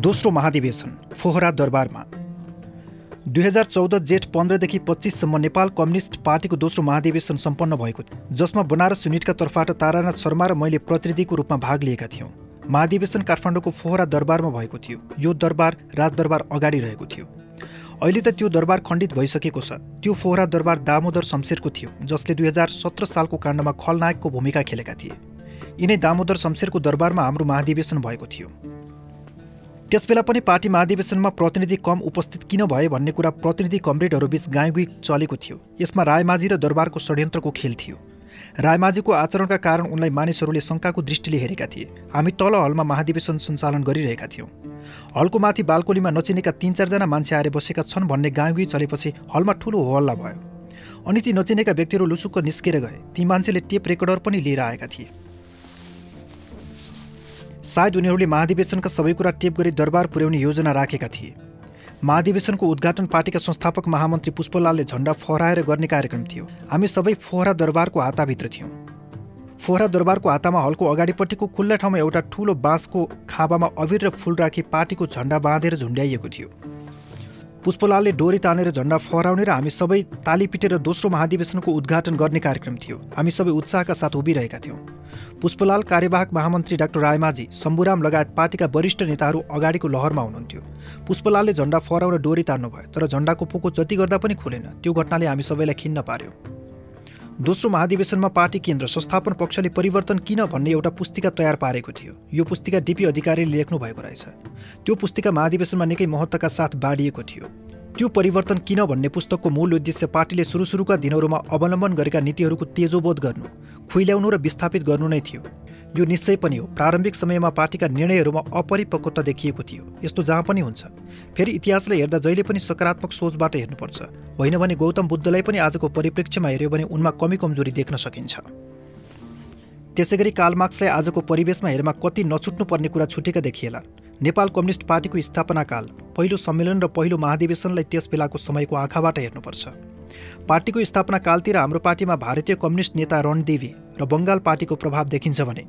दोस्रो महाधिवेशन फोहरा दरबारमा। दुई हजार चौध जेठ पन्ध्रदेखि पच्चिससम्म नेपाल कम्युनिस्ट पार्टीको दोस्रो महाधिवेशन सम्पन्न भएको थियो जसमा बनारस युनिटका तर्फबाट तारानाथ शर्मा र मैले प्रतिनिधिको रूपमा भाग लिएका थियौँ। महाधिवेशन काठमाडौँको फोहरा दरबारमा भएको थियो। यो दरबार राजदरबार अगाडि रहेको थियो। अहिले त त्यो दरबार खण्डित भइसकेको छ। त्यो फोहरा दरबार दामोदर शमशेरको थियो जसले दुई हजार सत्र सालको काण्डमा खलनायकको भूमिका खेलेका थिए। यिनै दामोदर शमशेरको दरबारमा हाम्रो महाधिवेशन भएको थियो। त्यसबेला पनि पार्टी महाधिवेशनमा प्रतिनिधि कम उपस्थित किन भए भन्ने कुरा प्रतिनिधि कमरेडहरूबीच गाईगुई चलेको थियो। यसमा रायमाझी र दरबारको षड्यन्त्रको खेल थियो। रायमाझीको आचरणका कारण उनलाई मानिसहरूले शङ्काको दृष्टिले हेरेका थिए। हामी तल हलमा महाधिवेशन सञ्चालन गरिरहेका थियौँ। हलको माथि बालकोलीमा नचिनेका तिन चारजना मान्छे आएर बसेका छन् भन्ने गाईगुई चलेपछि हलमा ठुलो हल्ला भयो। अनि ती नचिनेका व्यक्तिहरू लुसुक्क निस्केर गए। ती मान्छेले टेप रेकर्डर पनि लिएर आएका थिए। सायद उनीहरूले महाधिवेशनका सबै कुरा टेप गरी दरबार पुर्याउने योजना राखेका थिए। महाधिवेशनको उद्घाटन पार्टीका संस्थापक महामन्त्री पुष्पलालले झण्डा फहराएर गर्ने कार्यक्रम थियो। हामी सबै फोहरा दरबारको हाताभित्र थियौँ। फोहरा दरबारको हातामा हलको अगाडिपट्टिको खुल्ला ठाउँमा एउटा ठुलो बाँसको खाँबामा अबिर र फुल राखी पार्टीको झण्डा बाँधेर झुन्ड्याइएको थियो। पुष्पलालले डोरी तानेर झण्डा फहराउने र हामी सबै ताली पिटेर दोस्रो महाधिवेशनको उद्घाटन गर्ने कार्यक्रम थियो। हामी सबै उत्साहका साथ उभिरहेका थियौँ। पुष्पलाल कार्यवाहक महामन्त्री डाक्टर रायमाझी शम्भुराम लगायत पार्टीका वरिष्ठ नेताहरू अगाडिको लहरमा हुनुहुन्थ्यो। पुष्पलालले झण्डा फहराउन डोरी तान्नुभयो तर झण्डाको पोको जति गर्दा पनि खुलेन। त्यो घटनाले हामी सबैलाई खिन्न पार्यो। दोस्रो महाधिवेशनमा पार्टी केन्द्र संस्थापन पक्षले परिवर्तन किन भन्ने एउटा पुस्तिका तयार पारेको थियो। यो पुस्तिका डिपी अधिकारीले लेख्नु भएको रहेछ। त्यो पुस्तिका महाधिवेशनमा निकै महत्त्वका साथ बाँडिएको थियो। त्यो परिवर्तन किन भन्ने पुस्तकको मूल उद्देश्य पार्टीले सुरु सुरुका दिनहरूमा अवलम्बन गरेका नीतिहरूको तेजोबोध गर्नु खुइल्याउनु र विस्थापित गर्नु नै थियो। यो निश्चय पनि हो प्रारम्भिक समयमा पार्टीका निर्णयहरूमा अपरिपक्वता देखिएको थियो। यस्तो जहाँ पनि हुन्छ। फेरि इतिहासलाई हेर्दा जहिले पनि सकारात्मक सोचबाट हेर्नुपर्छ। होइन भने गौतम बुद्धलाई पनि आजको परिप्रेक्ष्यमा हेऱ्यो भने उनमा कमी कमजोरी देख्न सकिन्छ। त्यसै गरी कालमार्क्सलाई आजको परिवेशमा हेरमा कति नछुट्नु पर्ने कुरा छुटेका देखिएला। नेपाल कम्युनिस्ट पार्टीको स्थापनाकाल पहिलो सम्मेलन र पहिलो महाधिवेशनलाई त्यस बेलाको समयको आँखाबाट हेर्नुपर्छ। पार्टीको स्थापना कालतिर हाम्रो पार्टीमा भारतीय कम्युनिस्ट नेता रणदेवी र बङ्गाल पार्टीको प्रभाव देखिन्छ भने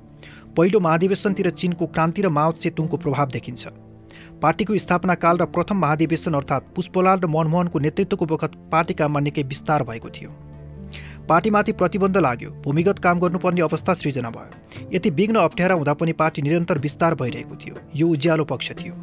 पहिलो महाधिवेशनतिर चिनको क्रान्ति र माओ चेतुङको प्रभाव देखिन्छ। पार्टीको स्थापना काल र प्रथम महाधिवेशन अर्थात् पुष्पलाल र मनमोहनको नेतृत्वको बखत पार्टीकामा निकै विस्तार भएको थियो। पार्टीमाथि प्रतिबन्ध लाग्यो भूमिगत काम गर्नुपर्ने अवस्था सृजना भयो। यति विघ्न अप्ठ्यारा हुँदा पनि पार्टी निरन्तर विस्तार भइरहेको थियो। यो उज्यालो पक्ष थियो।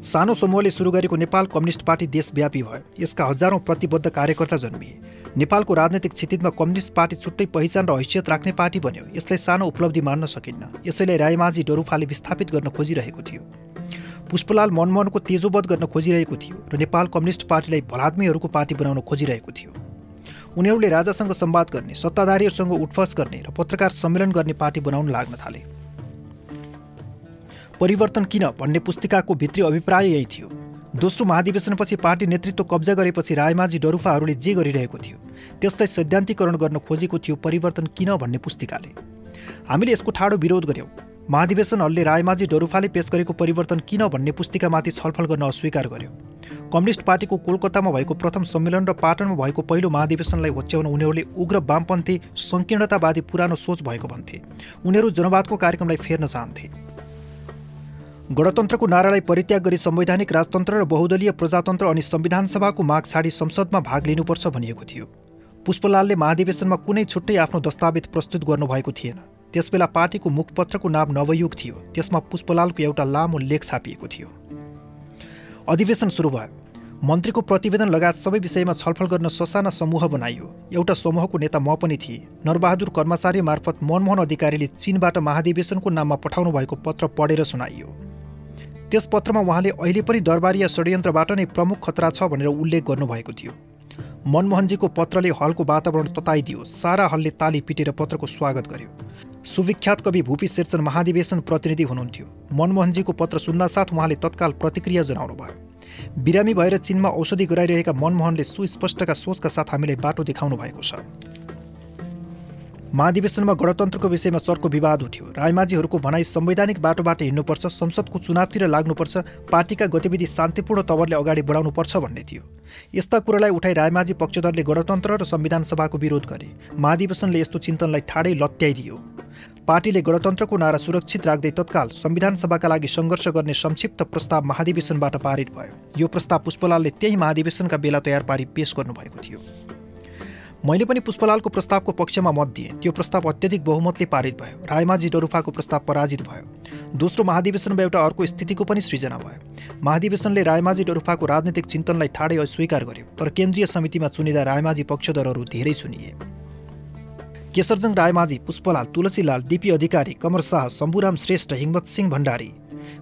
सानो समूहले सुरु गरेको नेपाल कम्युनिस्ट पार्टी देशव्यापी भयो। यसका हजारौँ प्रतिबद्ध कार्यकर्ता जन्मिए। नेपालको राजनैतिक क्षितिजमा कम्युनिस्ट पार्टी छुट्टै पहिचान र हैसियत राख्ने पार्टी बन्यो। यसलाई सानो उपलब्धि मान्न सकिन्न। यसैलाई रायमाझी डरुफाले विस्थापित गर्न खोजिरहेको थियो। पुष्पलाल मनमोहनको तेजोवध गर्न खोजिरहेको थियो र नेपाल कम्युनिस्ट पार्टीलाई भलाद्मीहरूको पार्टी बनाउन खोजिरहेको थियो। उनीहरूले राजासँग सम्वाद गर्ने सत्ताधारीहरूसँग उठफस गर्ने र पत्रकार सम्मेलन गर्ने पार्टी बनाउन लाग्न थाले। परिवर्तन किन भन्ने पुस्तिकाको भित्री अभिप्राय यही थियो। दोस्रो महाधिवेशनपछि पार्टी नेतृत्व कब्जा गरेपछि रायमाझी डरुफाहरूले जे गरिरहेको थियो त्यसलाई सैद्धान्तिकरण गर्न खोजेको थियो परिवर्तन किन भन्ने पुस्तिकाले। हामीले यसको ठाडो विरोध गर्यौँ। महाधिवेशन हलले रायमाझी डरुफाले पेश गरेको परिवर्तन किन भन्ने पुस्तिकामाथि छलफल गर्न अस्वीकार गर्यो। कम्युनिस्ट पार्टीको कोलकातामा भएको प्रथम सम्मेलन र पाटनमा भएको पहिलो महाधिवेशनलाई होच्याउन उनीहरूले उग्र वामपन्थी सङ्कीर्णतावादी पुरानो सोच भएको भन्थे। उनीहरू जनवादको कार्यक्रमलाई फेर्न चाहन्थे। गणतन्त्रको नारालाई परित्याग गरी संवैधानिक राजतन्त्र र बहुदलीय प्रजातन्त्र अनि संविधान सभाको माग छाडी संसदमा भाग लिनुपर्छ भनिएको थियो। पुष्पलालले महाधिवेशनमा कुनै छुट्टै आफ्नो दस्तावेज प्रस्तुत गर्नुभएको थिएन। त्यसबेला पार्टीको मुखपत्रको नाम नवयुग थियो। त्यसमा पुष्पलालको एउटा लामो लेख छापिएको थियो। अधिवेशन सुरु भयो। मन्त्रीको प्रतिवेदन लगायत सबै विषयमा छलफल गर्न ससाना समूह बनाइयो। एउटा समूहको नेता म पनि थिएँ। नरबहादुर कर्मचारी मार्फत मनमोहन अधिकारीले चीनबाट महाधिवेशनको नाममा पठाउनु भएको पत्र पढेर सुनाइयो। त्यस पत्रमा उहाँले अहिले पनि दरबारिया षड्यन्त्रबाट नै प्रमुख खतरा छ भनेर उल्लेख गर्नुभएको थियो। मनमोहनजीको पत्रले हलको वातावरण तताइदियो सारा हलले ताली पिटेर पत्रको स्वागत गर्यो। सुविख्यात कवि भूपी शेरचन महाधिवेशन प्रतिनिधि हुनुहुन्थ्यो। मनमोहनजीको पत्र सुन्नासाथ उहाँले तत्काल प्रतिक्रिया जनाउनु भयो बिरामी भएर चिनमा औषधि गराइरहेका मनमोहनले सुस्पष्टका सोचका साथ हामीलाई बाटो देखाउनु भएको छ। महाधिवेशनमा गणतन्त्रको विषयमा चर्को विवाद उठ्यो। रायमाझीहरूको भनाइ संवैधानिक बाटोबाट हिँड्नुपर्छ संसदको चुनावतिर लाग्नुपर्छ पार्टीका गतिविधि शान्तिपूर्ण तवरले अगाडि बढाउनुपर्छ भन्ने थियो। यस्ता कुरालाई उठाई रायमाझी पक्षधरले गणतन्त्र र संविधान सभाको विरोध गरे। महाधिवेशनले यस्तो चिन्तनलाई ठाडै लत्याइदियो। पार्टीले गणतन्त्रको नारा सुरक्षित राख्दै तत्काल संविधान सभाका लागि सङ्घर्ष गर्ने संक्षिप्त प्रस्ताव महाधिवेशनबाट पारित भयो। यो प्रस्ताव पुष्पलालले त्यही महाधिवेशनका बेला तयार पारी पेश गर्नुभएको थियो। मैले पनि पुष्पलालको प्रस्तावको पक्षमा मत दिएँ। त्यो प्रस्ताव अत्यधिक बहुमतले पारित भयो। रायमाझी डरुफाको प्रस्ताव पराजित भयो। दोस्रो महाधिवेशनमा एउटा अर्को स्थितिको पनि सृजना भयो। महाधिवेशनले रायमाझी डरुफाको राजनीतिक चिन्तनलाई ठाडै अस्वीकार गर्यो तर केन्द्रीय समितिमा चुनिँदा रायमाझी पक्षधरहरू धेरै चुनिए। Kesharjang Raimajhi Pushpalal Tulsilal DP Adhikari Kamar Shah Shambhuram Shrestha Himmat Singh Bhandari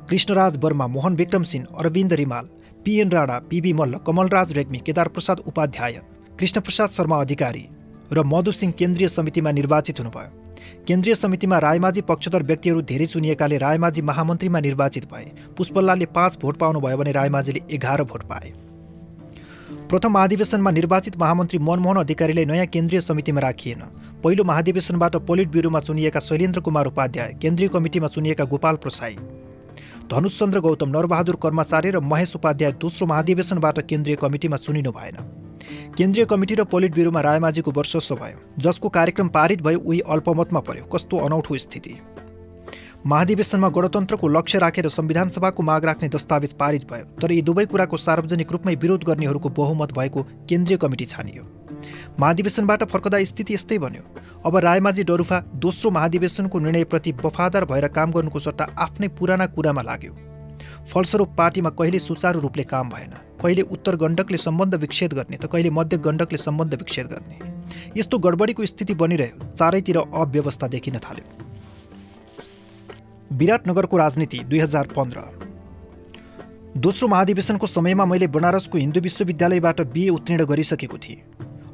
Krishnaraj Varma Mohan Bikram Singh Arvind Rimal PN Rana PB Malla Kamalraj Regmi Kedar Prasad Upadhyay Krishnaprasad Sharma Adhikari र मधु सिंह केन्द्रीय समितिमा निर्वाचित हुनुभयो। केन्द्रीय समितिमा रायमाझी पक्षधर व्यक्तिहरू धेरै चुनिएकाले रायमाझी महामन्त्रीमा निर्वाचित भए। पुष्पल्लालले पाँच भोट पाउनुभयो भने रायमाझीले एघार भोट पाए। प्रथम महाधिवेशनमा निर्वाचित महामन्त्री मनमोहन अधिकारीलाई नयाँ केन्द्रीय समितिमा राखिएन। पहिलो महाधिवेशनबाट पोलिट ब्युरोमा चुनिएका शैलेन्द्र कुमार उपाध्याय केन्द्रीय कमिटीमा चुनिएका गोपाल प्रसाई धनुषचन्द्र गौतम नरबहादुर कर्मचारी र महेश उपाध्याय दोस्रो महाधिवेशनबाट केन्द्रीय कमिटीमा चुनिनु भएन। केन्द्रीय कमिटी र पोलिट ब्युरोमा रायमाझीको वर्चस्व भयो जसको कार्यक्रम पारित भयो उही अल्पमतमा पर्यो कस्तो अनौठो स्थिति। महाधिवेशनमा गणतन्त्रको लक्ष्य राखेर संविधान सभाको माग राख्ने दस्तावेज पारित भयो तर यी दुवै कुराको सार्वजनिक रूपमै विरोध गर्नेहरूको बहुमत भएको केन्द्रीय कमिटी छानियो। महाधिवेशनबाट फर्कदा स्थिति यस्तै बन्यो। अब रायमाझी डरुफा दोस्रो महाधिवेशनको निर्णयप्रति वफादार भएर काम गर्नुको सट्टा आफ्नै पुराना कुरामा लाग्यो। फलस्वरूप पार्टीमा कहिले सुचारू रूपले काम भएन कहिले उत्तर गण्डकले सम्बन्ध विच्छेद गर्ने त कहिले मध्य गण्डकले सम्बन्ध विच्छेद गर्ने। यस्तो गडबडीको स्थिति बनिरह्यो चारैतिर अव्यवस्था देखिन थाल्यो। विराटनगरको राजनीति दुई हजार पन्ध्र। दोस्रो महाधिवेशनको समयमा मैले बनारसको हिन्दू विश्वविद्यालयबाट बिए उत्तीर्ण गरिसकेको थिएँ।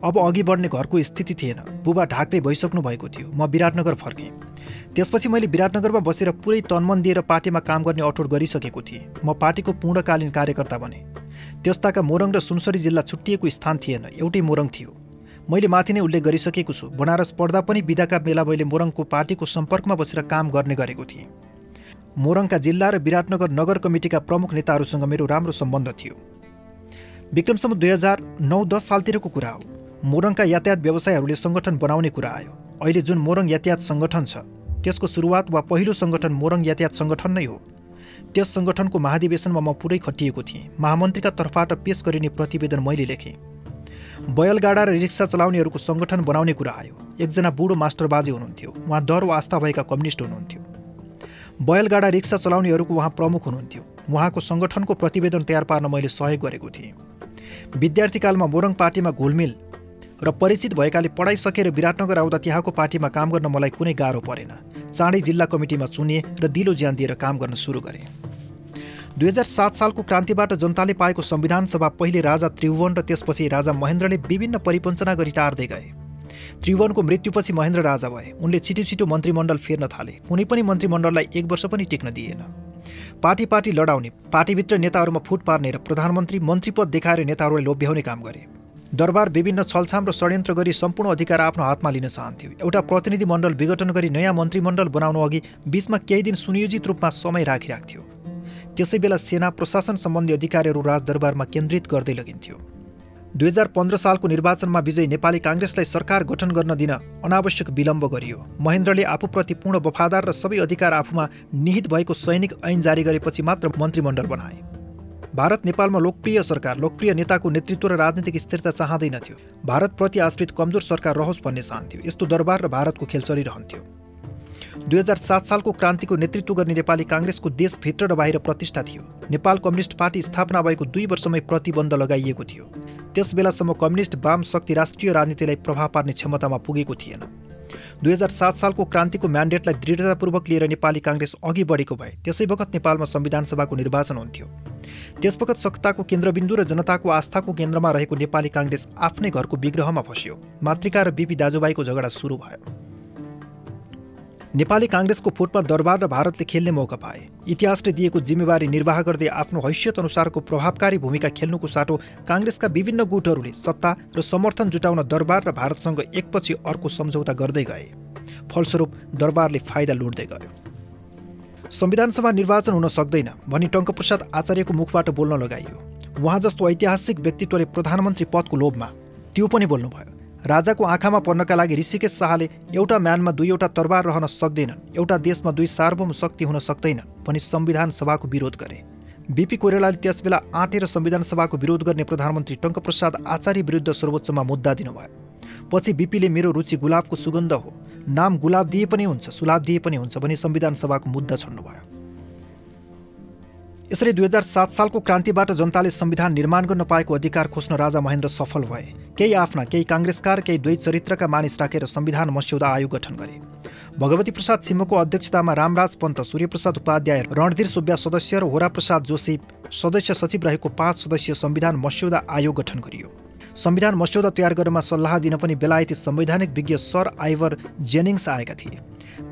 अब अघि बढ्ने घरको स्थिति थिएन बुबा ढाक्रे भइसक्नु भएको थियो म विराटनगर फर्केँ। त्यसपछि मैले विराटनगरमा बसेर पुरै तन्मन दिएर पार्टीमा काम गर्ने अठोट गरिसकेको थिएँ। म पार्टीको पूर्णकालीन कार्यकर्ता बने। त्यस्ताका मोरङ र सुनसरी जिल्ला छुट्टिएको स्थान थिएन एउटै मोरङ थियो। मैले माथि नै उल्लेख गरिसकेको छु बनारस पढ्दा पनि विधाका बेला मैले मोरङको पार्टीको सम्पर्कमा बसेर काम गर्ने गरेको थिएँ। मोरङका जिल्ला र विराटनगर नगर कमिटीका प्रमुख नेताहरूसँग मेरो राम्रो सम्बन्ध थियो। विक्रमसम्म दुई हजार नौ दस सालतिरको कुरा हो। मोरङका यातायात व्यवसायहरूले सङ्गठन बनाउने कुरा आयो। अहिले जुन मोरङ यातायात सङ्गठन छ त्यसको सुरुवात वा पहिलो सङ्गठन मोरङ यातायात सङ्गठन नै हो। त्यस सङ्गठनको महाधिवेशनमा म पुरै खटिएको थिएँ। महामन्त्रीका तर्फबाट पेश गरिने प्रतिवेदन मैले लेखेँ। बयलगाडा र रिक्सा चलाउनेहरूको सङ्गठन बनाउने कुरा आयो। एकजना बुढो मास्टर बाजे हुनुहुन्थ्यो। उहाँ डर वा आस्था भएका कम्युनिस्ट हुनुहुन्थ्यो। बयलगाडा रिक्सा चलाउनेहरूको उहाँ प्रमुख हुनुहुन्थ्यो। उहाँको सङ्गठनको प्रतिवेदन तयार पार्न मैले सहयोग गरेको थिएँ। विद्यार्थीकालमा मोरङ पार्टीमा घुलमिल र परिचित भएकाले पढाइसकेर विराटनगर आउँदा त्यहाँको पार्टीमा काम गर्न मलाई कुनै गाह्रो परेन। चाँडै जिल्ला कमिटीमा चुनिए र दिलो ज्यान दिएर काम गर्न सुरु गरेँ। दुई हजार सात सालको क्रान्तिबाट जनताले पाएको संविधान सभा पहिले राजा त्रिभुवन र त्यसपछि राजा महेन्द्रले विभिन्न परिपञ्चना गरी टार्दै गए। त्रिभुवनको मृत्युपछि महेन्द्र राजा भए। उनले छिटो छिटो मन्त्रीमण्डल फेर्न थाले। कुनै पनि मन्त्रीमण्डललाई एक वर्ष पनि टिक्न दिएन। पार्टी पार्टी लडाउने पार्टीभित्र नेताहरूमा फुट पार्ने र प्रधानमन्त्री मन्त्रीपद देखाएर नेताहरूलाई लोभ्याउने काम गरे। दरबार विभिन्न छलछाम र षड्यन्त्र गरी सम्पूर्ण अधिकार आफ्नो हातमा लिन चाहन्थ्यो। एउटा प्रतिनिधि मण्डल विघटन गरी नयाँ मन्त्रीमण्डल बनाउनु अघि बिचमा केही दिन सुनियोजित रूपमा समय राखिराख्थ्यो। त्यसै बेला सेना प्रशासन सम्बन्धी अधिकारहरू राजदरबारमा केन्द्रित गर्दै लगिन्थ्यो। दुई हजार पन्ध्र सालको निर्वाचनमा विजय नेपाली काङ्ग्रेसलाई सरकार गठन गर्न दिन अनावश्यक विलम्ब गरियो। महेन्द्रले आफूप्रति पूर्ण वफादार र सबै अधिकार आफूमा निहित भएको सैनिक ऐन जारी गरेपछि मात्र मन्त्रीमण्डल बनाए। भारत नेपालमा लोकप्रिय सरकार लोकप्रिय नेताको नेतृत्व र राजनीतिक स्थिरता चाहँदैनथ्यो भारतप्रति आश्रित कमजोर सरकार रहोस् भन्ने चाहन्थ्यो यस्तो दरबार र भारतको खेल चलिरहन्थ्यो। दुई हजार सात सालको क्रान्तिको नेतृत्व गर्ने नेपाली काङ्ग्रेसको देशभित्र र बाहिर प्रतिष्ठा थियो। नेपाल कम्युनिस्ट पार्टी स्थापना भएको दुई वर्षमै प्रतिबन्ध लगाइएको थियो। त्यस बेलासम्म कम्युनिस्ट वाम शक्ति राष्ट्रिय राजनीतिलाई प्रभाव पार्ने क्षमतामा पुगेको थिएन। दुई हजार सात सालको क्रान्तिको म्यान्डेटलाई दृढतापूर्वक लिएर नेपाली काङ्ग्रेस अघि बढेको भए त्यसै बखत नेपालमा संविधान सभाको निर्वाचन हुन्थ्यो। त्यसवखत सत्ताको केन्द्रबिन्दु र जनताको आस्थाको केन्द्रमा रहेको नेपाली काङ्ग्रेस आफ्नै घरको विग्रहमा फस्यो। मातृका र बिपी दाजुभाइको झगडा सुरु भयो। नेपाली काङ्ग्रेसको फुटमा दरबार र भारतले खेल्ने मौका पाए। इतिहासले दिएको जिम्मेवारी निर्वाह गर्दै आफ्नो हैसियत अनुसारको प्रभावकारी भूमिका खेल्नुको साटो काङ्ग्रेसका विभिन्न गुटहरूले सत्ता र समर्थन जुटाउन दरबार र भारतसँग एकपछि अर्को सम्झौता गर्दै गए। फलस्वरूप दरबारले फाइदा लुट्दै गयो। संविधानसभा निर्वाचन हुन सक्दैन भनी टङ्कप्रसाद आचार्यको मुखबाट बोल्न लगाइयो। उहाँ जस्तो ऐतिहासिक व्यक्तित्वले प्रधानमन्त्री पदको लोभमा त्यो पनि बोल्नुभयो। राजाको आँखामा पर्नका लागि ऋषिकेश शाहले एउटा म्यानमा दुईवटा तरबार रहन सक्दैनन् एउटा देशमा दुई सार्वभौम शक्ति हुन सक्दैन भनी संविधान सभाको विरोध गरे। बिपी कोइरालाले त्यसबेला आँटेर संविधान सभाको विरोध गर्ने प्रधानमन्त्री टङ्कप्रसाद आचार्य विरुद्ध सर्वोच्चमा मुद्दा दिनुभयो। पछि बिपीले मेरो रुचि गुलाबको सुगन्ध हो। नाम गुलाब दिए पनि हुन्छ सुलाब दिए पनि हुन्छ भनी संविधान सभाको मुद्दा छोड्नुभयो यसरी दुई हजार सात सालको क्रान्तिबाट जनताले संविधान निर्माण गर्न पाएको अधिकार खोज्न राजा महेन्द्र सफल भए। केही आफ्ना केही काङ्ग्रेसकार केही दुई चरित्रका मानिस राखेर संविधान मस्यौदा आयोग गठन गरे। भगवती प्रसाद सिंहको अध्यक्षतामा रामराज पन्त सूर्यप्रसाद उपाध्याय रणधीर सुब्बा सदस्य र होराप्रसाद जोशी सदस्य सचिव रहेको पाँच सदस्यीय संविधान मस्यौदा आयोग गठन गरियो। संविधान मस्यौदा तयार गर्नमा सल्लाह दिन पनि बेलायती संवैधानिक विज्ञ सर आइभर जेनिङ्स आएका थिए।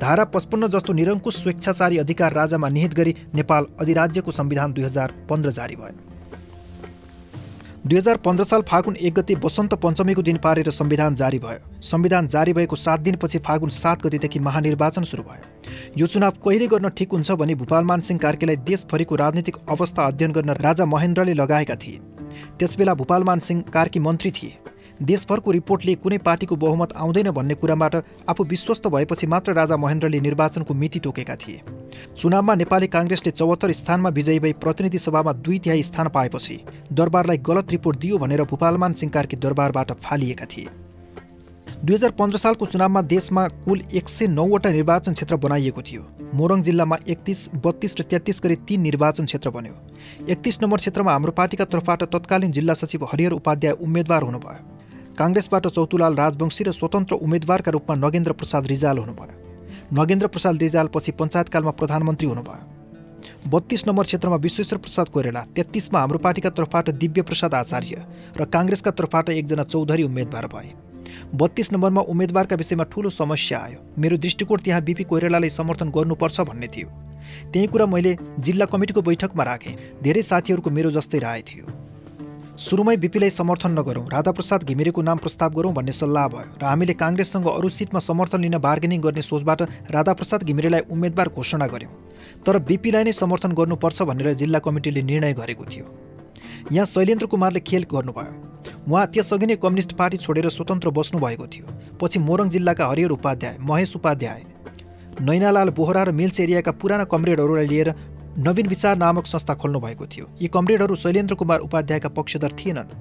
धारा पचपन्न जस्तो निरङ्कुश स्वेच्छाचारी अधिकार राजामा निहित गरी नेपाल अधिराज्यको संविधान दुई हजार पन्ध्र जारी भयो। दुई हजार पन्ध्र साल फागुन एक गति वसन्त पञ्चमीको दिन पारेर संविधान जारी भयो। संविधान जारी भएको सात दिनपछि फागुन सात गतिदेखि महानिर्वाचन सुरु भयो। यो चुनाव कहिले गर्न ठिक हुन्छ भनी भूपाल सिंह कार्कीलाई देशभरिको राजनीतिक अवस्था अध्ययन गर्न राजा महेन्द्रले लगाएका थिए। त्यसबेला भूपाल सिंह कार्की मन्त्री थिए। देशभरको रिपोर्टले कुनै पार्टीको बहुमत आउँदैन भन्ने कुराबाट आफू विश्वस्त भएपछि मात्र राजा महेन्द्रले निर्वाचनको मिति तोकेका थिए। चुनावमा नेपाली काङ्ग्रेसले चौहत्तर स्थानमा विजयी भई प्रतिनिधि सभामा दुई तिहाई स्थान पाएपछि दरबारलाई गलत रिपोर्ट दियो भनेर भूपालमान सिंह कार्की दरबारबाट फालिएका थिए। दुई हजार पन्ध्र सालको चुनावमा देशमा कुल एक सय नौवटा निर्वाचन क्षेत्र बनाइएको थियो। मोरङ जिल्लामा एकतिस बत्तीस र तेत्तिस गरी तीन निर्वाचन क्षेत्र बन्यो। एकतिस नम्बर क्षेत्रमा हाम्रो पार्टीका तर्फबाट तत्कालीन जिल्ला सचिव हरिहर उपाध्याय उम्मेद्वार हुनुभयो। काङ्ग्रेसबाट चौतुलाल राजवंशी र स्वतन्त्र उम्मेद्वारका रूपमा नगेन्द्र प्रसाद रिजाल हुनुभयो। नगेन्द्र प्रसाद रिजाल पछि पञ्चायतकालमा प्रधानमन्त्री हुनुभयो। बत्तीस नम्बर क्षेत्रमा विश्वेश्वर प्रसाद कोइराला तेत्तिसमा हाम्रो पार्टीका तर्फबाट दिव्य प्रसाद आचार्य र काङ्ग्रेसका तर्फबाट एकजना चौधरी उम्मेद्वार भए। बत्तीस नम्बरमा उम्मेद्वारका विषयमा ठूलो समस्या आयो। मेरो दृष्टिकोण त्यहाँ बिपी कोइरालालाई समर्थन गर्नुपर्छ भन्ने थियो। त्यही कुरा मैले जिल्ला कमिटीको बैठकमा राखेँ। धेरै साथीहरूको मेरो जस्तै राय थियो। सुरुमै बिपीलाई समर्थन नगरौँ राधाप्रसाद घिमिरेको नाम प्रस्ताव गरौँ भन्ने सल्लाह भयो र हामीले काङ्ग्रेससँग अरू सिटमा समर्थन लिन बार्गेनिङ गर्ने सोचबाट राधाप्रसाद घिमिरेलाई उम्मेद्वार घोषणा गऱ्यौँ तर बिपीलाई नै समर्थन गर्नुपर्छ भनेर जिल्ला कमिटीले निर्णय गरेको थियो। यहाँ शैलेन्द्र कुमारले खेल गर्नुभयो। उहाँ त्यसअघि नै कम्युनिस्ट पार्टी छोडेर स्वतन्त्र बस्नुभएको थियो। पछि मोरङ जिल्लाका हरिहर उपाध्याय महेश उपाध्याय नैनालाल बोहरा र मिल्स एरियाका पुराना कमरेडहरूलाई लिएर नवीन विचार नामक संस्था खोल्नु भएको थियो। यी कमरेडहरू शैलेन्द्र कुमार उपाध्यायका पक्षधर थिएनन्।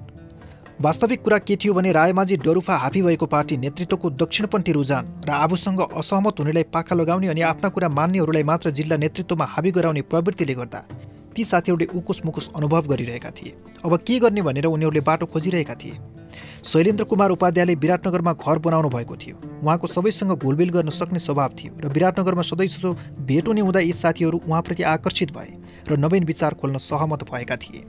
वास्तविक कुरा के थियो भने रायमाझी डरुफा हाफी भएको पार्टी नेतृत्वको दक्षिणपन्थी रुझान र आफूसँग असहमत हुनेलाई पाखा लगाउने अनि आफ्ना कुरा मान्नेहरूलाई मात्र जिल्ला नेतृत्वमा हाबी गराउने प्रवृत्तिले गर्दा ती साथीहरूले उकुस मुकुस अनुभव गरिरहेका थिए। अब के गर्ने भनेर उनीहरूले बाटो खोजिरहेका थिए। शैलेन्द्र कुमार उपाध्यायले विराटनगरमा घर बनाउनु भएको थियो। उहाँको सबैसँग घुलबिल गर्न सक्ने स्वभाव थियो र विराटनगरमा सधैँ भेट हुने हुँदा यी साथीहरू उहाँप्रति आकर्षित भए र नवीन विचार खोल्न सहमत भएका थिए।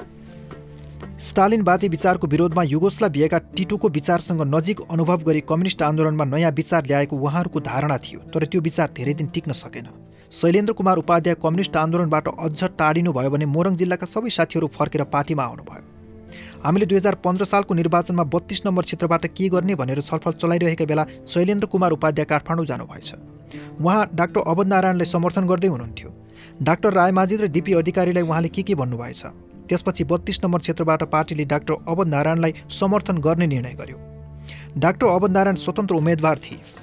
स्टालिनवादी विचारको विरोधमा युगोस्ला भिएका टिटुको विचारसँग नजिक अनुभव गरी कम्युनिस्ट आन्दोलनमा नयाँ विचार ल्याएको उहाँहरूको धारणा थियो तर त्यो विचार धेरै दिन टिक्न सकेन। शैलेन्द्र कुमार उपाध्याय कम्युनिस्ट आन्दोलनबाट अझ टाढिनु भयो भने मोरङ जिल्लाका सबै साथीहरू फर्केर पार्टीमा आउनुभयो। हामीले दुई हजार पन्ध्र सालको निर्वाचनमा बत्तीस नम्बर क्षेत्रबाट के गर्ने भनेर छलफल चलाइरहेका बेला शैलेन्द्र कुमार उपाध्याय काठमाडौँ जानुभएछ। उहाँ डाक्टर अवध नारायणलाई समर्थन गर्दै हुनुहुन्थ्यो। डाक्टर रायमाझी र डिपी अधिकारीलाई उहाँले के के भन्नुभएछ? त्यसपछि बत्तीस नम्बर क्षेत्रबाट पार्टीले डाक्टर अवध नारायणलाई समर्थन गर्ने निर्णय गर्यो। डाक्टर अवध नारायण स्वतन्त्र उम्मेद्वार थिए।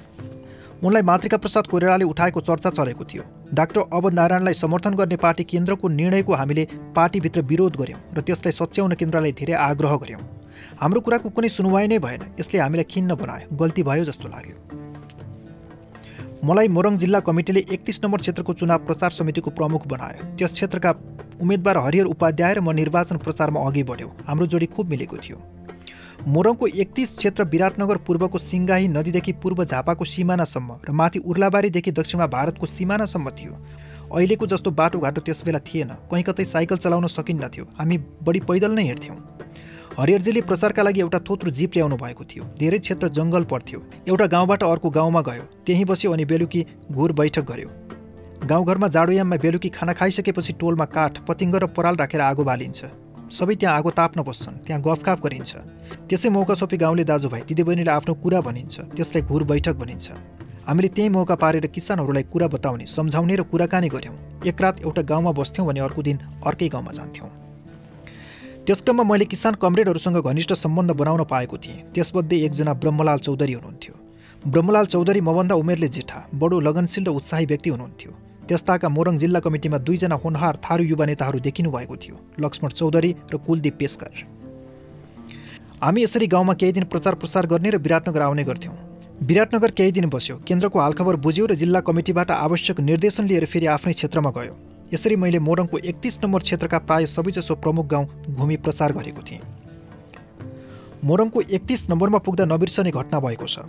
उनलाई मातृका प्रसाद कोइरालाले उठाएको चर्चा चलेको थियो। डाक्टर अवध नारायणलाई समर्थन गर्ने पार्टी केन्द्रको निर्णयको हामीले पार्टीभित्र विरोध गऱ्यौँ र त्यसलाई सच्याउन केन्द्रलाई धेरै आग्रह गऱ्यौँ हाम्रो कुराको कुनै सुनवाई नै भएन यसले हामीलाई खिन्न बनायो गल्ती भयो जस्तो लाग्यो। मलाई मोरङ जिल्ला कमिटीले एकतिस नम्बर क्षेत्रको चुनाव प्रचार समितिको प्रमुख बनायो। त्यस क्षेत्रका उम्मेद्वार हरिहर उपाध्याय र म निर्वाचन प्रचारमा अघि बढ्यौँ। हाम्रो जोडी खुब मिलेको थियो। मोरङको एकतिस क्षेत्र विराटनगर पूर्वको सिङ्गाही नदीदेखि पूर्व झापाको सिमानासम्म र माथि उर्लाबारीदेखि दक्षिणमा भारतको सिमानासम्म थियो। अहिलेको जस्तो बाटोघाटो त्यसबेला थिएन। कहीँ कतै साइकल चलाउन सकिन्नथ्यो हामी बढी पैदल नै हिँड्थ्यौँ। हरिहरजीले प्रचारका लागि एउटा थोत्रो जिप ल्याउनु भएको थियो। धेरै क्षेत्र जङ्गल पर्थ्यो। एउटा गाउँबाट अर्को गाउँमा गयो। त्यहीँ बस्यो अनि बेलुकी घुर बैठक गर्यो। गाउँघरमा जाडोयाममा बेलुकी खाना खाइसकेपछि टोलमा काठ पतिङ्ग र पराल राखेर आगो बालिन्छ। सबै त्यहाँ आगो ताप्न बस्छन्। त्यहाँ गफकाफ गरिन्छ। त्यसै मौका सोपी गाउँले दाजुभाइ दिदीबहिनीलाई आफ्नो कुरा भनिन्छ। त्यसलाई घुर बैठक भनिन्छ। हामीले त्यही मौका पारेर किसानहरूलाई कुरा बताउने सम्झाउने र कुराकानी गऱ्यौँ। एक रात एउटा गाउँमा बस्थ्यौँ भने अर्को दिन अर्कै गाउँमा जान्थ्यौँ। त्यस क्रममा मैले किसान कमरेडहरूसँग घनिष्ठ सम्बन्ध बनाउन पाएको थिएँ। त्यसमध्ये एकजना ब्रह्मलाल चौधरी हुनुहुन्थ्यो। ब्रह्मलाल चौधरी मभन्दा उमेरले जेठा बडो लगनशील र उत्साही व्यक्ति हुनुहुन्थ्यो। त्यस्ताका मोरङ जिल्ला कमिटीमा दुईजना होनहार थारू युवा नेताहरू देखिनु भएको थियो लक्ष्मण चौधरी र कुलदीप पेस्कर हामी यसरी गाउँमा केही दिन प्रचार प्रसार गर्ने र विराटनगर आउने गर्थ्यौँ। विराटनगर केही दिन बस्यो केन्द्रको हालखबर बुझ्यो र जिल्ला कमिटीबाट आवश्यक निर्देशन लिएर फेरि आफ्नै क्षेत्रमा गयो। यसरी मैले मोरङको एकतिस नम्बर क्षेत्रका प्राय सबैजसो प्रमुख गाउँ घुमी प्रचार गरेको थिएँ। मोरङको एकतिस नम्बरमा पुग्दा नबिर्सने घटना भएको छ।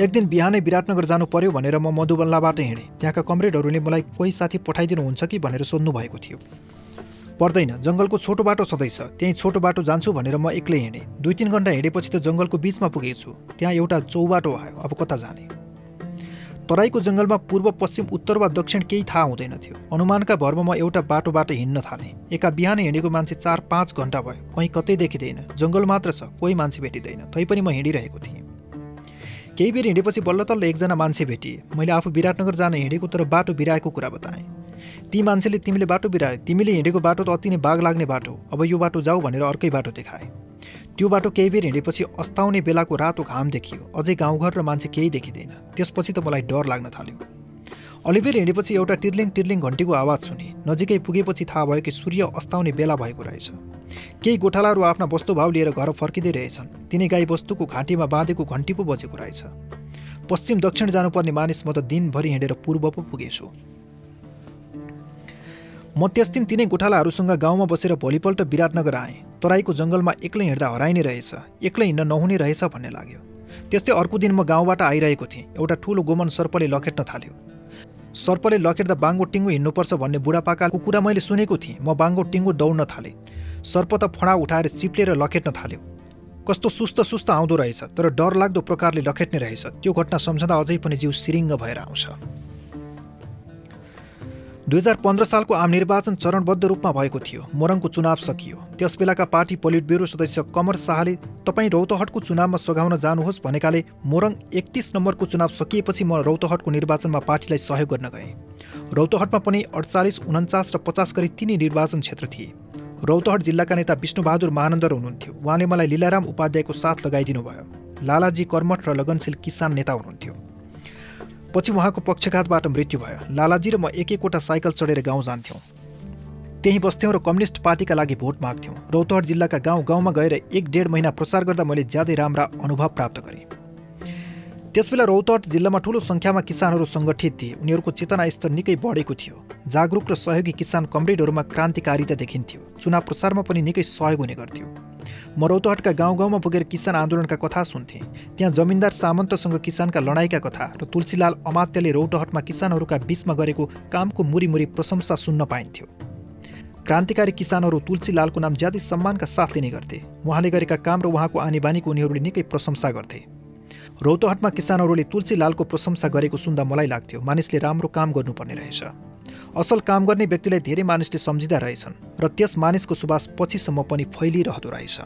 एक दिन बिहानै विराटनगर जानु पर्यो भनेर म मधुबल्लाबाट हिँडेँ। त्यहाँका कमरेडहरूले मलाई कोही साथी पठाइदिनुहुन्छ कि भनेर सोध्नु भएको थियो। पर्दैन जङ्गलको छोटो बाटो छँदैछ त्यहीँ छोटो बाटो जान्छु भनेर म एक्लै हिँडेँ। दुई तिन घन्टा हिँडेपछि त जङ्गलको बिचमा पुगेछु। त्यहाँ एउटा चौबाटो आयो। अब कता जाने? तराईको जङ्गलमा पूर्व पश्चिम उत्तर वा दक्षिण केही थाहा हुँदैन थियो। अनुमानका भरमा म एउटा बाटोबाट हिँड्न थालेँ। एका बिहान हिँडेको मान्छे चार पाँच घन्टा भयो। कहीँ कतै देखिँदैन। जङ्गल मात्र छ। कोही मान्छे भेटिँदैन। तैपनि म हिँडिरहेको थिएँ। केही बेर हिँडेपछि बल्ल तल्ल एकजना मान्छे भेटिए। मैले आफू विराटनगर जान हिँडेको तर बाटो बिराएको कुरा बताएँ। ती मान्छेले तिमीले बाटो बिरायो तिमीले हिँडेको बाटो त अति नै बाघ लाग्ने बाटो अब यो बाटो जाऊ भनेर अर्कै बाटो देखाए। त्यो बाटो केही बेर हिँडेपछि अस्ताउने बेलाको रातो घाम देखियो। अझै गाउँघर र मान्छे केही देखिँदैन। त्यसपछि त मलाई डर लाग्न थाल्यो। अलिबेर हिँडेपछि एउटा टिर्लिङ टिर्लिङ घन्टीको आवाज सुने। नजिकै पुगेपछि थाहा भयो कि सूर्य अस्ताउने बेला भएको रहेछ। केही गोठालाहरू आफ्ना वस्तुभाव लिएर घर फर्किँदै रहेछन्। तिनै गाई वस्तुको घाँटीमा बाँधेको घन्टी पो बजेको रहेछ। पश्चिम दक्षिण जानुपर्ने मानिस म त दिनभरि हिँडेर पूर्व पो पुगेछु। म त्यस दिन तिनै गोठालाहरूसँग गाउँमा बसेर भोलिपल्ट विराटनगर आएँ। तराईको जङ्गलमा एक्लै हिँड्दा हराइने रहेछ एक्लै हिँड्न नहुने रहेछ भन्ने लाग्यो। त्यस्तै अर्को दिन म गाउँबाट आइरहेको थिएँ। एउटा ठुलो गोमन सर्पले लखेट्न थाल्यो। सर्पले लखेट्दा बाङ्गो टिङ्गो हिँड्नुपर्छ भन्ने बुढापाकाको कुरा मैले सुनेको थिएँ। म बाङ्गो टिङ्गो दौड्न थालेँ। सर्प त फडा उठाएर चिप्लेर लखेट्न थाल्यो। कस्तो सुस्त सुस्त आउँदो रहेछ तर डरलाग्दो प्रकारले लखेट्ने रहेछ। त्यो घटना सम्झँदा अझै पनि जिउ सिरिङ्ग भएर आउँछ। दुई हजार पन्ध्र सालको आम निर्वाचन चरणबद्ध रूपमा भएको थियो। मोरङको चुनाव सकियो। त्यसबेलाका पार्टी पोलिट ब्युरो सदस्य कमर शाहले तपाईँ रौतहटको चुनावमा सघाउन जानुहोस् भनेकाले मोरङ एकतिस नम्बरको चुनाव सकिएपछि म रौतहटको निर्वाचनमा पार्टीलाई सहयोग गर्न गएँ। रौतहटमा पनि अडचालिस उन्चास र पचास गरी तिनै निर्वाचन क्षेत्र थिए। रौतहट जिल्लाका नेता विष्णुबहादुर महानन्दर हुनुहुन्थ्यो। उहाँले मलाई लीलाराम उपाध्यायको साथ लगाइदिनु भयो लालाजी कर्मठ र लगनशील किसान नेता हुनुहुन्थ्यो। पछि उहाँको पक्षघातबाट मृत्यु भयो। लालाजी र म एक एकवटा साइकल चढेर गाउँ जान्थ्यौँ। त्यहीँ बस्थ्यौँ र कम्युनिस्ट पार्टीका लागि भोट माग्थ्यौँ। रौतहट जिल्लाका गाउँ गाउँमा गएर एक डेढ महिना प्रचार गर्दा मैले ज्यादै राम्रा अनुभव प्राप्त गरेँ। त्यसबेला रौतहट जिल्लामा ठुलो सङ्ख्यामा किसानहरू सङ्गठित थिए। उनीहरूको चेतना स्तर निकै बढेको थियो। जागरुक र सहयोगी किसान कमरेडहरूमा क्रान्तिकारिता देखिन्थ्यो। चुनाव प्रसारमा पनि निकै सहयोग हुने गर्थ्यो। म रौतहटका गाउँ गाउँमा पुगेर किसान आन्दोलनका कथा सुन्थेँ। त्यहाँ जमिनदार सामन्तसँग किसानका लडाइँका कथा र तुलसीलाल अमात्यले रौतहटमा किसानहरूका बिचमा गरेको कामको मुरी प्रशंसा सुन्न पाइन्थ्यो। क्रान्तिकारी किसानहरू तुलसीलालको नाम ज्यादै सम्मानका साथ लिने गर्थे। उहाँले गरेका काम र उहाँको आनी बानीको उनीहरूले निकै प्रशंसा गर्थे। रौतहटमा किसानहरूले तुलसीलालको प्रशंसा गरेको सुन्दा मलाई लाग्थ्यो मानिसले राम्रो काम गर्नुपर्ने रहेछ। असल काम गर्ने व्यक्तिलाई धेरै मानिसले सम्झिँदा रहेछन् र त्यस मानिसको सुवास पछिसम्म पनि फैलिरहँदो रहेछ।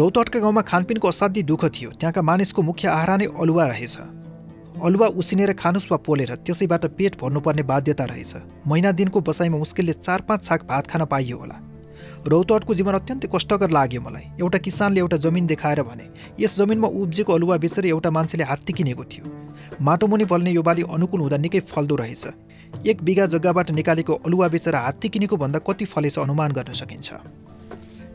रौतहटका गाउँमा खानपिनको असाध्यै दुःख थियो। त्यहाँका मानिसको मुख्य आहारा नै अलुवा रहेछ। अलुवा उसिनेर खानुस् वा पोलेर त्यसैबाट पेट भर्नुपर्ने बाध्यता रहेछ। महिना दिनको बसाइमा मुस्किलले चार पाँच छाक भात खान पाइयो होला। रौतहटको जीवन अत्यन्तै कष्टकर लाग्यो मलाई। एउटा किसानले एउटा जमिन देखाएर भने यस जमिनमा उब्जेको अलुवा बेचेर एउटा मान्छेले हात्ती किनेको थियो। माटोमुनि बल्ने यो बाली अनुकूल हुँदा निकै फल्दो रहेछ। एक बिघा जग्गाबाट निकालेको अलुवा बेचेर हात्ती किनेको भन्दा कति फलेछ अनुमान गर्न सकिन्छ?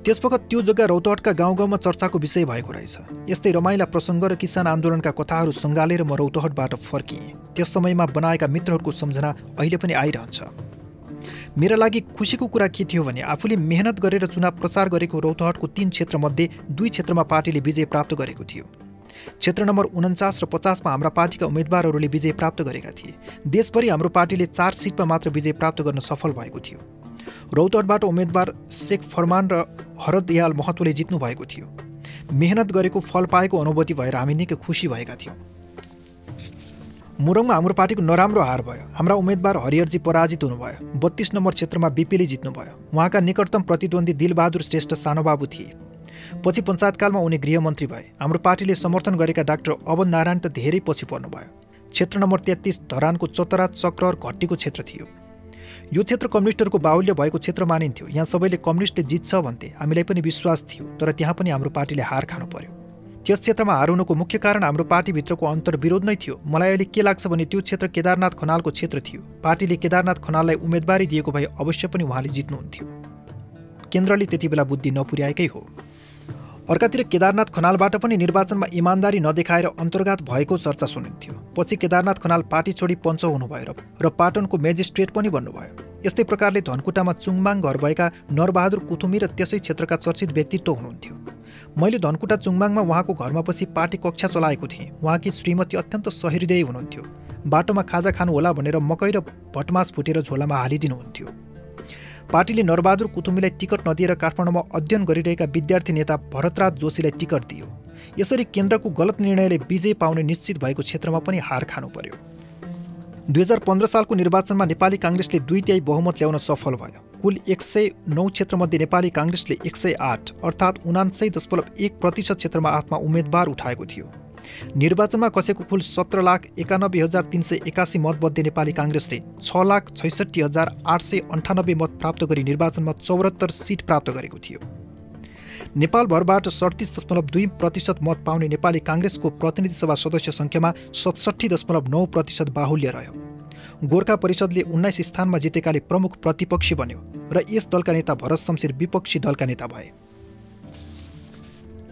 त्यसपखत त्यो जग्गा रौतहटका गाउँ गाउँमा चर्चाको विषय भएको रहेछ। यस्तै रमाइला प्रसङ्ग र किसान आन्दोलनका कथाहरू सङ्गालेर म रौतहटबाट फर्किएँ। त्यस समयमा बनाएका मित्रहरूको सम्झना अहिले पनि आइरहन्छ। मेरा लागि खुसीको कुरा के थियो भने आफूले मेहनत गरेर चुनाव प्रचार गरेको रौतहटको तीन क्षेत्रमध्ये दुई क्षेत्रमा पार्टीले विजय प्राप्त गरेको थियो। क्षेत्र नम्बर उन्चास र पचासमा हाम्रा पार्टीका उम्मेद्वारहरूले विजय प्राप्त गरेका थिए। देशभरि हाम्रो पार्टीले चार सिटमा मात्र विजय प्राप्त गर्न सफल भएको थियो। रौतहटबाट उम्मेद्वार शेख फरमान र हरदयाल महत्वले जित्नु भएको थियो। मेहनत गरेको फल पाएको अनुभूति भएर हामी निकै खुसी भएका थियौँ। मुरङमा हाम्रो पार्टीको नराम्रो हार भयो। हाम्रा उम्मेद्वार हरिहरजी पराजित हुनुभयो। बत्तीस नम्बर क्षेत्रमा बिपीले जित्नुभयो। उहाँका निकटतम प्रतिद्वन्दी दिलबहादुर श्रेष्ठ सानोबाबु थिए। पछि पञ्चायतकालमा उनी गृहमन्त्री भए। हाम्रो पार्टीले समर्थन गरेका डाक्टर अवध नारायण त धेरै पछि पर्नुभयो। क्षेत्र नम्बर तेत्तिस धरानको चतरा चक्र घट्टीको क्षेत्र थियो। यो क्षेत्र कम्युनिस्टहरूको बाहुल्य भएको क्षेत्र मानिन्थ्यो। यहाँ सबैले कम्युनिस्टले जित्छ भन्थे। हामीलाई पनि विश्वास थियो तर त्यहाँ पनि हाम्रो पार्टीले हार खानु पर्यो। त्यस क्षेत्रमा हार हुनुको मुख्य कारण हाम्रो पार्टीभित्रको अन्तर्विरोध नै थियो। मलाई अहिले के लाग्छ भने त्यो क्षेत्र केदारनाथ खनालको क्षेत्र थियो। पार्टीले केदारनाथ खनाललाई उम्मेदवारी दिएको भए अवश्य पनि उहाँले जित्नुहुन्थ्यो। केन्द्रले त्यति बेला बुद्धि नपुर्याएकै हो। अर्कातिर केदारनाथ खनालबाट पनि निर्वाचनमा इमान्दारी नदेखाएर अन्तर्गत भएको चर्चा सुनिन्थ्यो। पछि केदारनाथ खनाल पार्टी छोडी पञ्च हुनुभयो र पाटनको मेजिस्ट्रेट पनि बन्नुभयो। यस्तै प्रकारले धनकुटामा चुङमाङ घर भएका नरबहादुर कुथुमी र त्यसै क्षेत्रका चर्चित व्यक्तित्व हुनुहुन्थ्यो। मैले धनकुटा चुङमाङमा उहाँको घरमा बसी पार्टी कक्षा चलाएको थिएँ। उहाँकी श्रीमती अत्यन्त सहृदय हुनुहुन्थ्यो। बाटोमा खाजा खानु होला भनेर मकै र भटमास फुटेर झोलामा हालिदिनुहुन्थ्यो। पार्टीले नरबहादुर कुतुमीलाई टिकट नदिएर काठमाडौँमा अध्ययन गरिरहेका विद्यार्थी नेता भरतराज जोशीलाई टिकट दियो। यसरी केन्द्रको गलत निर्णयले विजय पाउने निश्चित भएको क्षेत्रमा पनि हार खानु पर्यो। दुई हजार पन्ध्र सालको निर्वाचनमा नेपाली काङ्ग्रेसले दुई बहुमत ल्याउन सफल भयो। कुल एक सय नौ क्षेत्रमध्ये नेपाली काङ्ग्रेसले एक सय आठ अर्थात् उनान्सय दशमलव एक प्रतिशत क्षेत्रमा आफ्ना उम्मेद्वार उठाएको थियो। निर्वाचनमा कसैको कुल सत्र लाख एकानब्बे हजार तिन सय एकासी मतमध्ये नेपाली काङ्ग्रेसले छ लाख छैसठी हजार आठ सय अन्ठानब्बे मत प्राप्त गरी निर्वाचनमा चौरात्तर सिट प्राप्त गरेको थियो। नेपालभरबाट सडतिस दशमलव दुई प्रतिशत मत पाउने नेपाली काङ्ग्रेसको प्रतिनिधि सभा सदस्य सङ्ख्यामा सतसट्ठी दशमलव नौ प्रतिशत बाहुल्य रह्यो। गोर्खा परिषदले उन्नाइस स्थानमा जितेकाले प्रमुख प्रतिपक्षी बन्यो र यस दलका नेता भरत शमशेर विपक्षी दलका नेता भए।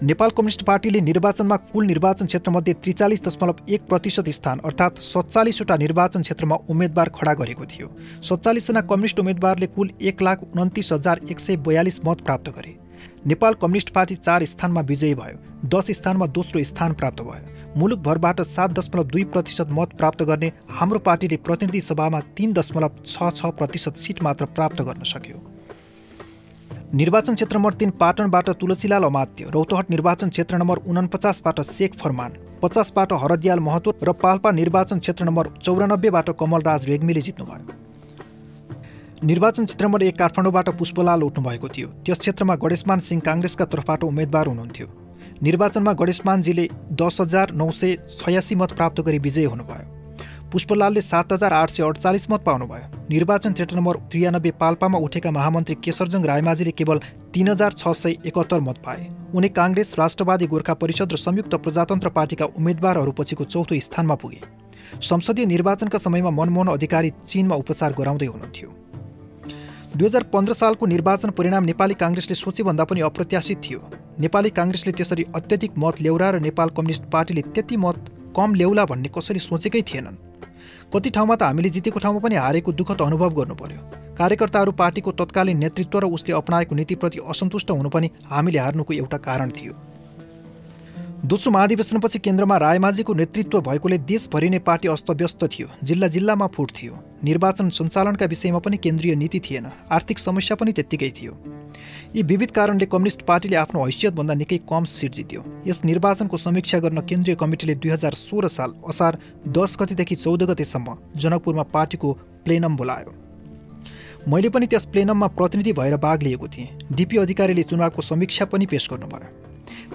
नेपाल कम्युनिस्ट पार्टीले निर्वाचनमा कुल निर्वाचन क्षेत्रमध्ये त्रिचालिस दशमलव एक प्रतिशत स्थान अर्थात् सत्तालिसवटा निर्वाचन क्षेत्रमा उम्मेद्वार खडा गरेको थियो। सत्तालिसजना कम्युनिस्ट उम्मेद्वारले कुल एक लाख उन्तिस हजार एक सय बयालिस मत प्राप्त गरे। नेपाल कम्युनिस्ट पार्टी चार स्थानमा विजयी भयो दस स्थानमा दोस्रो स्थान प्राप्त भयो। मुलुकभरबाट सात दशमलव दुई प्रतिशत मत प्राप्त गर्ने हाम्रो पार्टीले प्रतिनिधि सभामा तिन दशमलव छ छ प्रतिशत सिट मात्र प्राप्त गर्न सक्यो। निर्वाचन क्षेत्र नम्बर तिन पाटनबाट तुलसीलाल अमात्य रौतहट निर्वाचन क्षेत्र नम्बर उनपचासबाट शेख फरमान पचासबाट हरदियाल महतो र पाल्पा निर्वाचन क्षेत्र नम्बर चौरानब्बेबाट कमलराज रेग्मीले जित्नुभयो। निर्वाचन क्षेत्र नम्बर एक काठमाडौँबाट पुष्पलाल उठ्नुभएको थियो। त्यस क्षेत्रमा गणेशमान सिंह काङ्ग्रेसका तर्फबाट उम्मेद्वार हुनुहुन्थ्यो। निर्वाचनमा गणेशमानजीले दस हजार नौ सय छयासी मत प्राप्त गरी विजयी हुनुभयो। पुष्पलालले सात हजार आठ सय अडचालिस मत पाउनुभयो। निर्वाचन क्षेत्र नम्बर त्रियानब्बे पाल्पामा उठेका महामन्त्री केशरजङ रायमाझीले केवल तिन हजार छ सय एकहत्तर मत पाए। उनी काङ्ग्रेस राष्ट्रवादी गोर्खा परिषद र संयुक्त प्रजातन्त्र पार्टीका उम्मेद्वारहरूपछिको चौथो स्थानमा पुगे। संसदीय निर्वाचनका समयमा मनमोहन अधिकारी चीनमा उपचार गराउँदै हुनुहुन्थ्यो। दुई हजार पन्ध्र सालको निर्वाचन परिणाम नेपाली काङ्ग्रेसले सोचेभन्दा पनि अप्रत्याशित थियो। नेपाली काङ्ग्रेसले त्यसरी अत्यधिक मत ल्याउरा र नेपाल कम्युनिस्ट पार्टीले त्यति मत कम ल्याउला भन्ने कसैले सोचेकै थिएनन्। कति ठाउँमा त हामीले जितेको ठाउँमा पनि हारेको दुःख त अनुभव गर्नु पर्यो कार्यकर्ताहरू पार्टीको तत्कालीन नेतृत्व र उसले अप्नाएको नीतिप्रति असन्तुष्ट हुनु पनि हामीले हार्नुको एउटा कारण थियो। दोस्रो महाधिवेशनपछि केन्द्रमा रायमाझीको नेतृत्व भएकोले देशभरि नै पार्टी अस्तव्यस्त थियो जिल्ला जिल्लामा फुट थियो। निर्वाचन सञ्चालनका विषयमा पनि केन्द्रीय नीति थिएन आर्थिक समस्या पनि त्यत्तिकै थियो। यी विविध कारणले कम्युनिस्ट पार्टीले आफ्नो हैसियतभन्दा निकै कम सिट जित्यो। यस निर्वाचनको समीक्षा गर्न केन्द्रीय कमिटीले दुई हजार सोह्र साल असार दस गतिदेखि चौध गतेसम्म जनकपुरमा पार्टीको प्लेनम बोलायो। मैले पनि त्यस प्लेनममा प्रतिनिधि भएर भाग लिएको थिएँ। डिपी अधिकारीले चुनावको समीक्षा पनि पेश गर्नुभयो।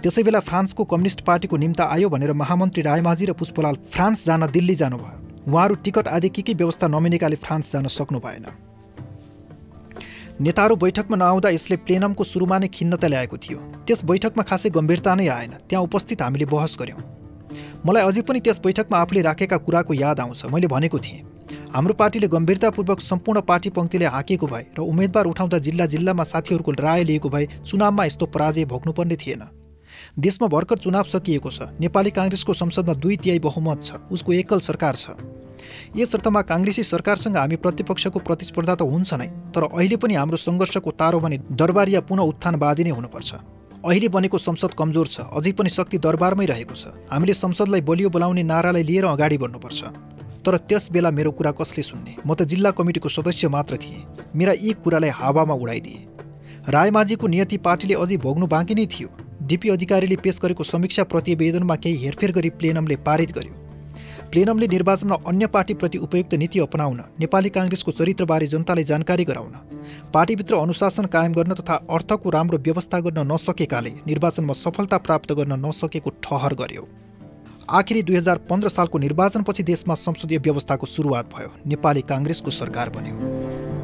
त्यसै बेला फ्रान्सको कम्युनिस्ट पार्टीको निम्ता आयो भनेर महामन्त्री रायमाझी र पुष्पलाल फ्रान्स जान दिल्ली जानुभयो। उहाँहरू टिकट आदि के के व्यवस्था नमिनेकाले फ्रान्स जान सक्नु भएन। नेताहरू बैठकमा नआउँदा यसले प्लेनमको सुरुमा नै खिन्नता ल्याएको थियो। त्यस बैठकमा खासै गम्भीरता नै आएन। त्यहाँ उपस्थित हामीले बहस गऱ्यौँ मलाई अझै पनि त्यस बैठकमा आफूले राखेका कुराको याद आउँछ। मैले भनेको थिएँ हाम्रो पार्टीले गम्भीरतापूर्वक सम्पूर्ण पार्टी पङ्क्तिले हाकेको भए र उम्मेद्वार उठाउँदा जिल्ला जिल्लामा साथीहरूको राय लिएको भए चुनावमा यस्तो पराजय भोग्नुपर्ने थिएन। देशमा भर्खर चुनाव सकिएको छ। नेपाली काङ्ग्रेसको संसदमा दुई तिहाई बहुमत छ। उसको एकल सरकार छ। यस अर्थमा काङ्ग्रेसी सरकारसँग हामी प्रतिपक्षको प्रतिस्पर्धा त हुन्छ नै तर अहिले पनि हाम्रो सङ्घर्षको तारो भने दरबारिया पुनः उत्थानवादी नै हुनुपर्छ। अहिले बनेको संसद कमजोर छ। अझै पनि शक्ति दरबारमै रहेको छ। हामीले संसदलाई बलियो बोलाउने नारालाई लिएर अगाडि बढ्नुपर्छ। तर त्यस बेला मेरो कुरा कसले सुन्ने? म त जिल्ला कमिटीको सदस्य मात्र थिएँ। मेरा यी कुरालाई हावामा उडाइदिए। रायमाझीको नियति पार्टीले अझै भोग्नु बाँकी नै थियो। डिपी अधिकारीले पेश गरेको समीक्षा प्रतिवेदनमा केही हेरफेर गरी प्लेनमले पारित गर्यो। प्लेनमले निर्वाचनमा अन्य पार्टीप्रति उपयुक्त नीति अपनाउन नेपाली काङ्ग्रेसको चरित्रबारे जनतालाई जानकारी गराउन पार्टीभित्र अनुशासन कायम गर्न तथा अर्थको राम्रो व्यवस्था गर्न नसकेकाले निर्वाचनमा सफलता प्राप्त गर्न नसकेको ठहर गर्यो। आखिरी दुई हजार पन्ध्र सालको निर्वाचनपछि देशमा संसदीय व्यवस्थाको सुरुवात भयो नेपाली काङ्ग्रेसको सरकार बन्यो।